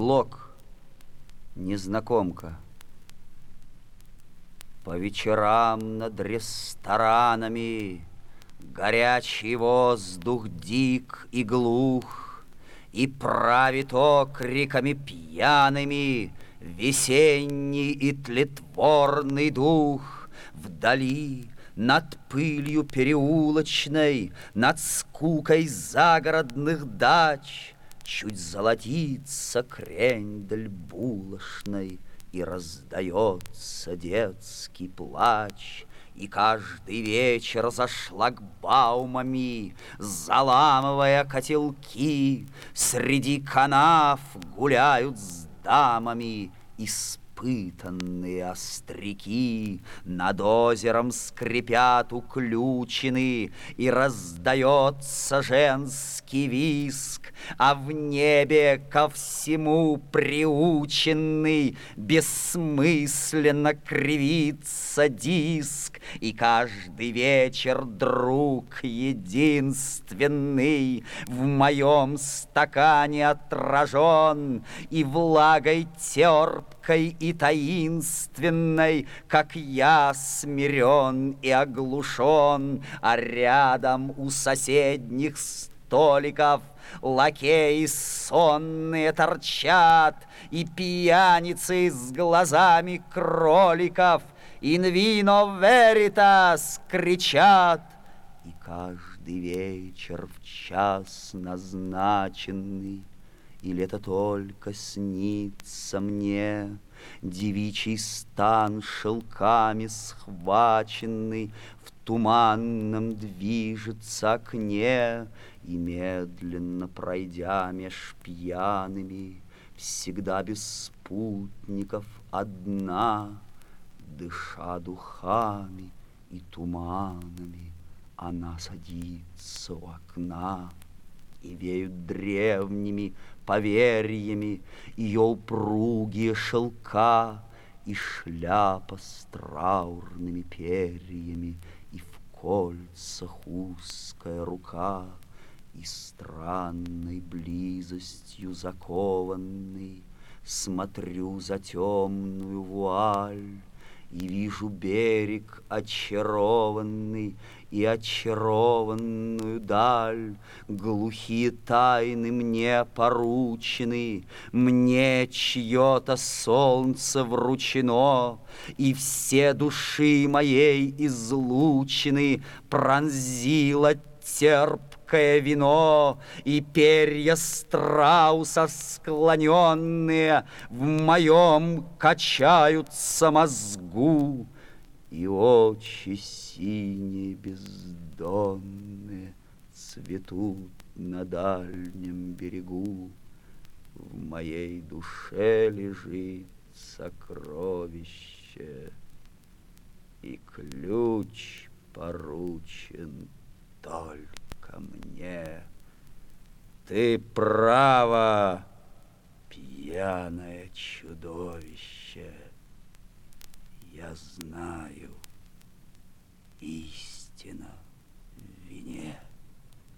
Блок. Незнакомка. По вечерам над ресторанами Горячий воздух дик и глух, И правит окриками пьяными Весенний и тлетворный дух. Вдали над пылью переулочной, Над скукой загородных дач Чуть золотится крендель булочной, И раздается детский плач. И каждый вечер за шлагбаумами, Заламывая котелки, Среди канав гуляют с дамами И испытанные остряки Над озером скрипят уключены, И раздается женский виск, А в небе ко всему приученный Бессмысленно кривится диск, И каждый вечер друг единственный В моем стакане отражен, И влагой терпкой и таинственной, Как я смирен и оглушен, А рядом у соседних столиков Лакеи сонные торчат, И пьяницы с глазами кроликов «In vino veritas» кричат. И каждый вечер в час назначенный или это только снится мне? Девичий стан шелками схваченный В туманном движется окне, И медленно пройдя меж пьяными, Всегда без спутников одна, Дыша духами и туманами, Она садится у окна и веют древними поверьями Ее упругие шелка И шляпа с траурными перьями И в кольцах узкая рука И странной близостью закованный Смотрю за темную вуаль И вижу берег очарованный и очарованную даль. Глухие тайны мне поручены, мне чье-то солнце вручено, и все души моей излучены пронзило терпкое вино, и перья страуса склоненные в моем качаются мозгу, и очи синие бездонные Цветут на дальнем берегу. В моей душе лежит сокровище, И ключ поручен только мне. Ты право, пьяное чудовище, Я знаю, вине.